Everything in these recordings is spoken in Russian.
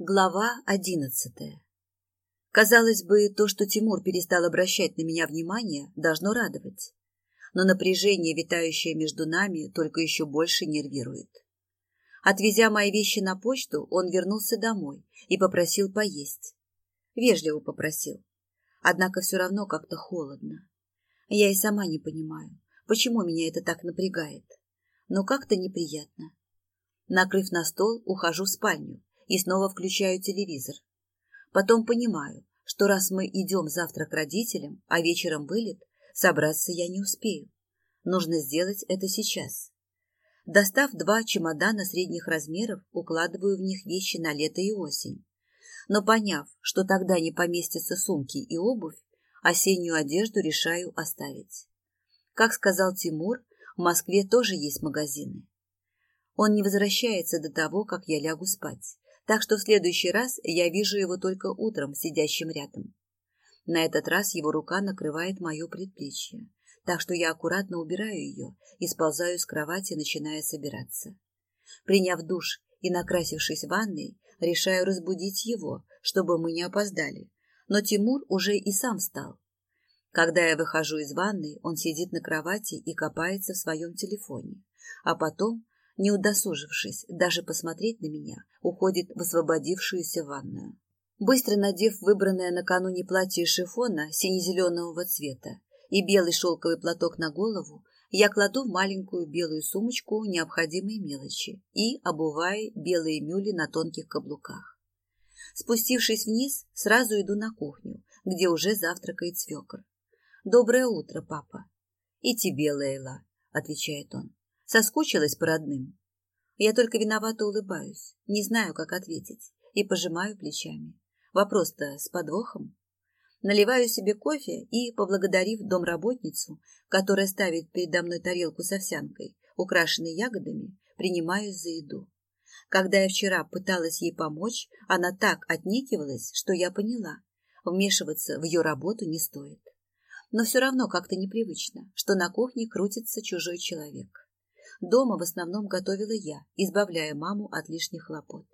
Глава одиннадцатая. Казалось бы, то, что Тимур перестал обращать на меня внимание, должно радовать. Но напряжение, витающее между нами, только еще больше нервирует. Отвезя мои вещи на почту, он вернулся домой и попросил поесть. Вежливо попросил. Однако все равно как-то холодно. Я и сама не понимаю, почему меня это так напрягает. Но как-то неприятно. Накрыв на стол, ухожу в спальню и снова включаю телевизор. Потом понимаю, что раз мы идем завтра к родителям, а вечером вылет, собраться я не успею. Нужно сделать это сейчас. Достав два чемодана средних размеров, укладываю в них вещи на лето и осень. Но поняв, что тогда не поместятся сумки и обувь, осеннюю одежду решаю оставить. Как сказал Тимур, в Москве тоже есть магазины. Он не возвращается до того, как я лягу спать так что в следующий раз я вижу его только утром, сидящим рядом. На этот раз его рука накрывает мое предплечье, так что я аккуратно убираю ее и сползаю с кровати, начиная собираться. Приняв душ и накрасившись в ванной, решаю разбудить его, чтобы мы не опоздали. Но Тимур уже и сам встал. Когда я выхожу из ванной, он сидит на кровати и копается в своем телефоне, а потом не удосужившись даже посмотреть на меня, уходит в освободившуюся ванную. Быстро надев выбранное накануне платье шифона сине-зеленого цвета и белый шелковый платок на голову, я кладу в маленькую белую сумочку необходимые мелочи и обуваю белые мюли на тонких каблуках. Спустившись вниз, сразу иду на кухню, где уже завтракает свекр. «Доброе утро, папа!» «И тебе, Лейла», — отвечает он. Соскучилась по родным. Я только виновато улыбаюсь, не знаю, как ответить, и пожимаю плечами. Вопрос-то с подвохом. Наливаю себе кофе и, поблагодарив домработницу, которая ставит передо мной тарелку с овсянкой, украшенной ягодами, принимаюсь за еду. Когда я вчера пыталась ей помочь, она так отнекивалась, что я поняла. Вмешиваться в ее работу не стоит. Но все равно как-то непривычно, что на кухне крутится чужой человек. Дома в основном готовила я, избавляя маму от лишних хлопот.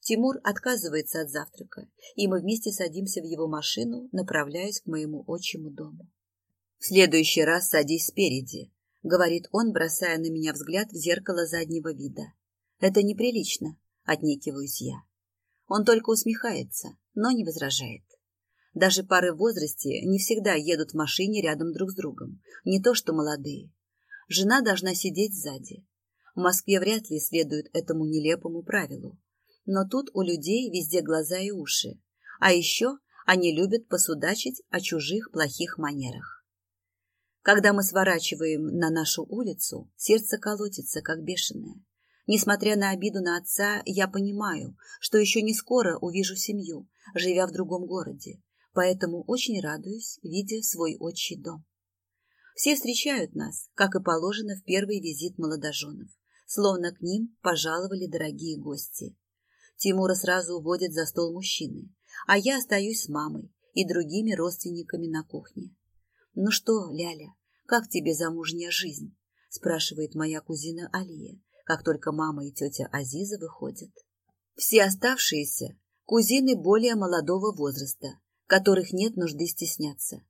Тимур отказывается от завтрака, и мы вместе садимся в его машину, направляясь к моему отчиму дому. «В следующий раз садись спереди», — говорит он, бросая на меня взгляд в зеркало заднего вида. «Это неприлично», — отнекиваюсь я. Он только усмехается, но не возражает. Даже пары в возрасте не всегда едут в машине рядом друг с другом, не то что молодые жена должна сидеть сзади. В Москве вряд ли следуют этому нелепому правилу. Но тут у людей везде глаза и уши. А еще они любят посудачить о чужих плохих манерах. Когда мы сворачиваем на нашу улицу, сердце колотится, как бешеное. Несмотря на обиду на отца, я понимаю, что еще не скоро увижу семью, живя в другом городе, поэтому очень радуюсь, видя свой отчий дом. Все встречают нас, как и положено в первый визит молодоженов. Словно к ним пожаловали дорогие гости. Тимура сразу уводят за стол мужчины, а я остаюсь с мамой и другими родственниками на кухне. «Ну что, Ляля, как тебе замужняя жизнь?» – спрашивает моя кузина Алия, как только мама и тетя Азиза выходят. Все оставшиеся – кузины более молодого возраста, которых нет нужды стесняться.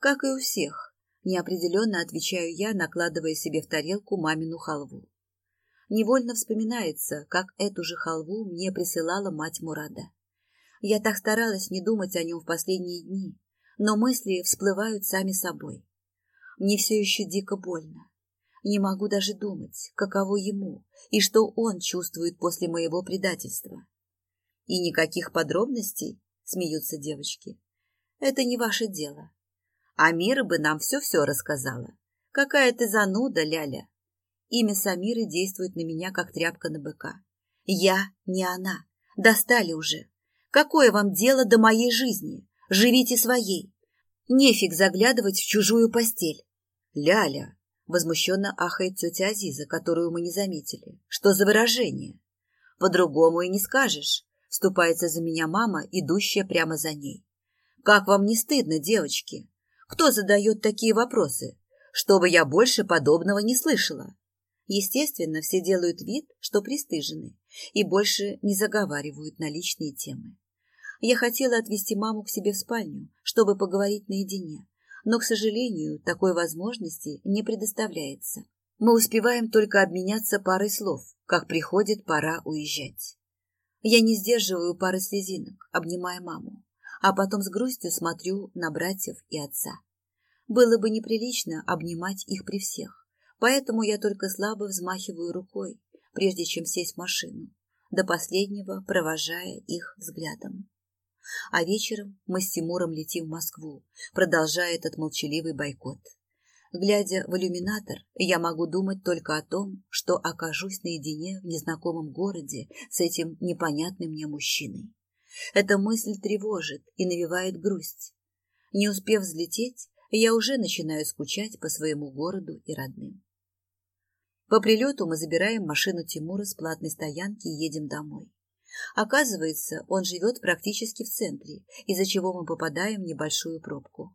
Как и у всех, Неопределенно отвечаю я, накладывая себе в тарелку мамину халву. Невольно вспоминается, как эту же халву мне присылала мать Мурада. Я так старалась не думать о нем в последние дни, но мысли всплывают сами собой. Мне все еще дико больно. Не могу даже думать, каково ему и что он чувствует после моего предательства. И никаких подробностей, смеются девочки. Это не ваше дело. Амира бы нам все-все рассказала. Какая ты зануда, Ляля. Имя Самиры действует на меня, как тряпка на быка. Я не она. Достали уже. Какое вам дело до моей жизни? Живите своей. Нефиг заглядывать в чужую постель. Ляля, возмущенно ахает тетя Азиза, которую мы не заметили. Что за выражение? По-другому и не скажешь. Вступается за меня мама, идущая прямо за ней. Как вам не стыдно, девочки? Кто задает такие вопросы? Чтобы я больше подобного не слышала. Естественно, все делают вид, что пристыжены, и больше не заговаривают на личные темы. Я хотела отвезти маму к себе в спальню, чтобы поговорить наедине, но, к сожалению, такой возможности не предоставляется. Мы успеваем только обменяться парой слов, как приходит пора уезжать. Я не сдерживаю пары слезинок, обнимая маму а потом с грустью смотрю на братьев и отца. Было бы неприлично обнимать их при всех, поэтому я только слабо взмахиваю рукой, прежде чем сесть в машину, до последнего провожая их взглядом. А вечером мы с Тимуром летим в Москву, продолжая этот молчаливый бойкот. Глядя в иллюминатор, я могу думать только о том, что окажусь наедине в незнакомом городе с этим непонятным мне мужчиной. Эта мысль тревожит и навевает грусть. Не успев взлететь, я уже начинаю скучать по своему городу и родным. По прилету мы забираем машину Тимура с платной стоянки и едем домой. Оказывается, он живет практически в центре, из-за чего мы попадаем в небольшую пробку.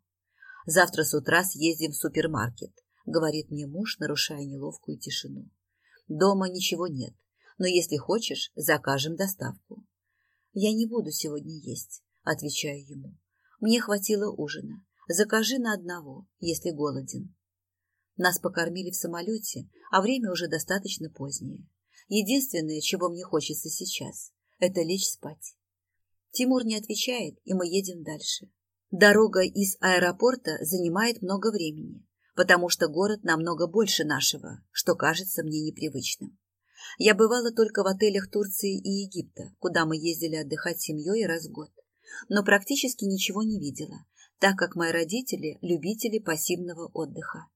Завтра с утра съездим в супермаркет, говорит мне муж, нарушая неловкую тишину. Дома ничего нет, но если хочешь, закажем доставку я не буду сегодня есть отвечаю ему. Мне хватило ужина. Закажи на одного если голоден. Нас покормили в самолете а время уже достаточно позднее. Единственное чего мне хочется сейчас это лечь спать. Тимур не отвечает и мы едем дальше. Дорога из аэропорта занимает много времени потому что город намного больше нашего что кажется мне непривычным. Я бывала только в отелях Турции и Египта, куда мы ездили отдыхать семьей раз в год, но практически ничего не видела, так как мои родители – любители пассивного отдыха.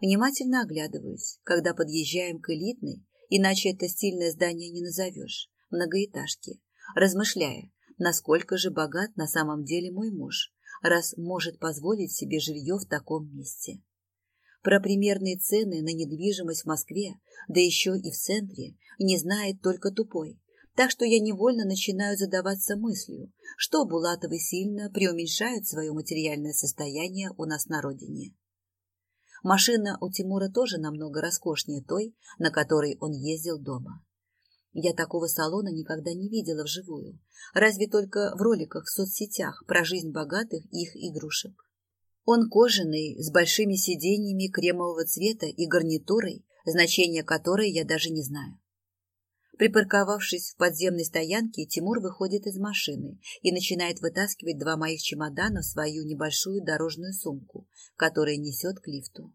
Внимательно оглядываюсь, когда подъезжаем к элитной, иначе это стильное здание не назовешь, многоэтажки, размышляя, насколько же богат на самом деле мой муж, раз может позволить себе жилье в таком месте про примерные цены на недвижимость в Москве, да еще и в центре, не знает только тупой. Так что я невольно начинаю задаваться мыслью, что Булатовы сильно преуменьшают свое материальное состояние у нас на родине. Машина у Тимура тоже намного роскошнее той, на которой он ездил дома. Я такого салона никогда не видела вживую, разве только в роликах в соцсетях про жизнь богатых и их игрушек. Он кожаный, с большими сиденьями кремового цвета и гарнитурой, значение которой я даже не знаю. Припарковавшись в подземной стоянке, Тимур выходит из машины и начинает вытаскивать два моих чемодана в свою небольшую дорожную сумку, которая несет к лифту.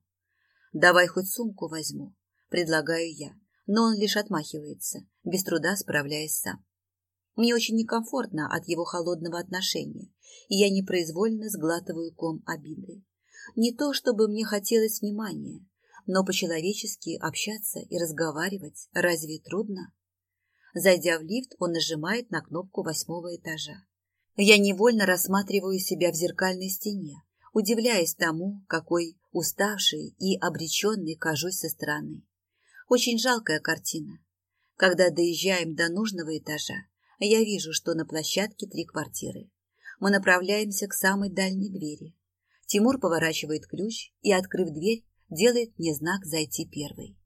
«Давай хоть сумку возьму», — предлагаю я, но он лишь отмахивается, без труда справляясь сам. Мне очень некомфортно от его холодного отношения, и я непроизвольно сглатываю ком обиды. Не то, чтобы мне хотелось внимания, но по-человечески общаться и разговаривать разве трудно? Зайдя в лифт, он нажимает на кнопку восьмого этажа. Я невольно рассматриваю себя в зеркальной стене, удивляясь тому, какой уставший и обреченный кажусь со стороны. Очень жалкая картина. Когда доезжаем до нужного этажа, я вижу, что на площадке три квартиры мы направляемся к самой дальней двери. Тимур поворачивает ключ и, открыв дверь, делает мне знак «Зайти первой».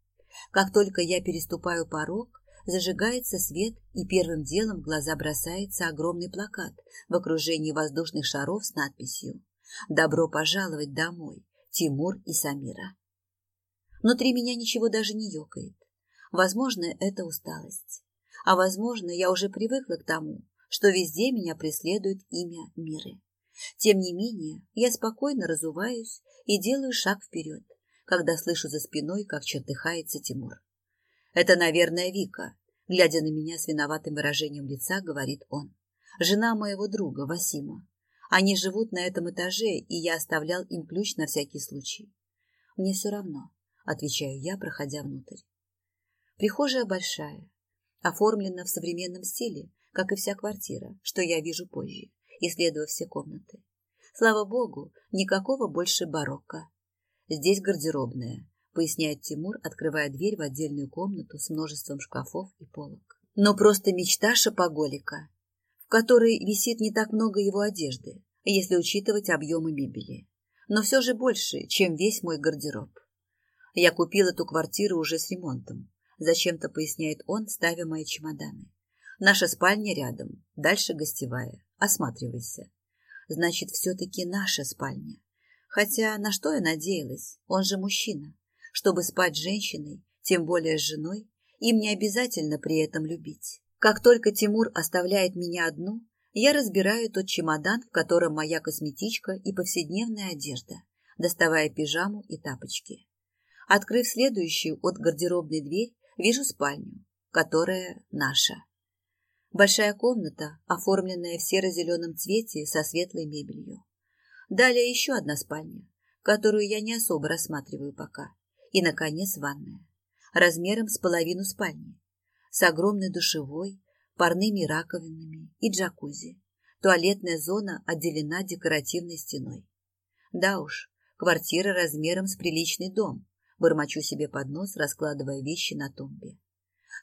Как только я переступаю порог, зажигается свет, и первым делом в глаза бросается огромный плакат в окружении воздушных шаров с надписью «Добро пожаловать домой, Тимур и Самира». Внутри меня ничего даже не ёкает. Возможно, это усталость. А возможно, я уже привыкла к тому, что везде меня преследует имя Миры. Тем не менее, я спокойно разуваюсь и делаю шаг вперед, когда слышу за спиной, как чертыхается Тимур. «Это, наверное, Вика», — глядя на меня с виноватым выражением лица, говорит он. «Жена моего друга, Васима. Они живут на этом этаже, и я оставлял им ключ на всякий случай». «Мне все равно», — отвечаю я, проходя внутрь. Прихожая большая, оформлена в современном стиле, как и вся квартира, что я вижу позже, исследуя все комнаты. Слава богу, никакого больше барокко. Здесь гардеробная, поясняет Тимур, открывая дверь в отдельную комнату с множеством шкафов и полок. Но просто мечта шапоголика, в которой висит не так много его одежды, если учитывать объемы мебели. Но все же больше, чем весь мой гардероб. Я купил эту квартиру уже с ремонтом. Зачем-то поясняет он, ставя мои чемоданы. Наша спальня рядом, дальше гостевая. Осматривайся. Значит, все-таки наша спальня. Хотя на что я надеялась? Он же мужчина. Чтобы спать с женщиной, тем более с женой, им не обязательно при этом любить. Как только Тимур оставляет меня одну, я разбираю тот чемодан, в котором моя косметичка и повседневная одежда, доставая пижаму и тапочки. Открыв следующую от гардеробной дверь, вижу спальню, которая наша. Большая комната, оформленная в серо-зеленом цвете со светлой мебелью. Далее еще одна спальня, которую я не особо рассматриваю пока. И, наконец, ванная, размером с половину спальни, с огромной душевой, парными раковинами и джакузи. Туалетная зона отделена декоративной стеной. Да уж, квартира размером с приличный дом. Бормочу себе под нос, раскладывая вещи на тумбе.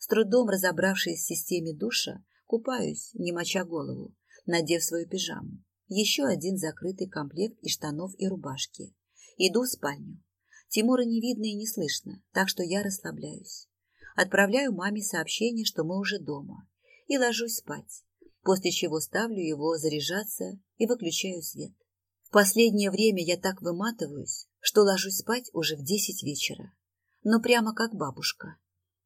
С трудом разобравшись в системе душа, купаюсь, не моча голову, надев свою пижаму. Еще один закрытый комплект из штанов и рубашки. Иду в спальню. Тимура не видно и не слышно, так что я расслабляюсь. Отправляю маме сообщение, что мы уже дома, и ложусь спать, после чего ставлю его заряжаться и выключаю свет. В последнее время я так выматываюсь, что ложусь спать уже в десять вечера. Но прямо как бабушка.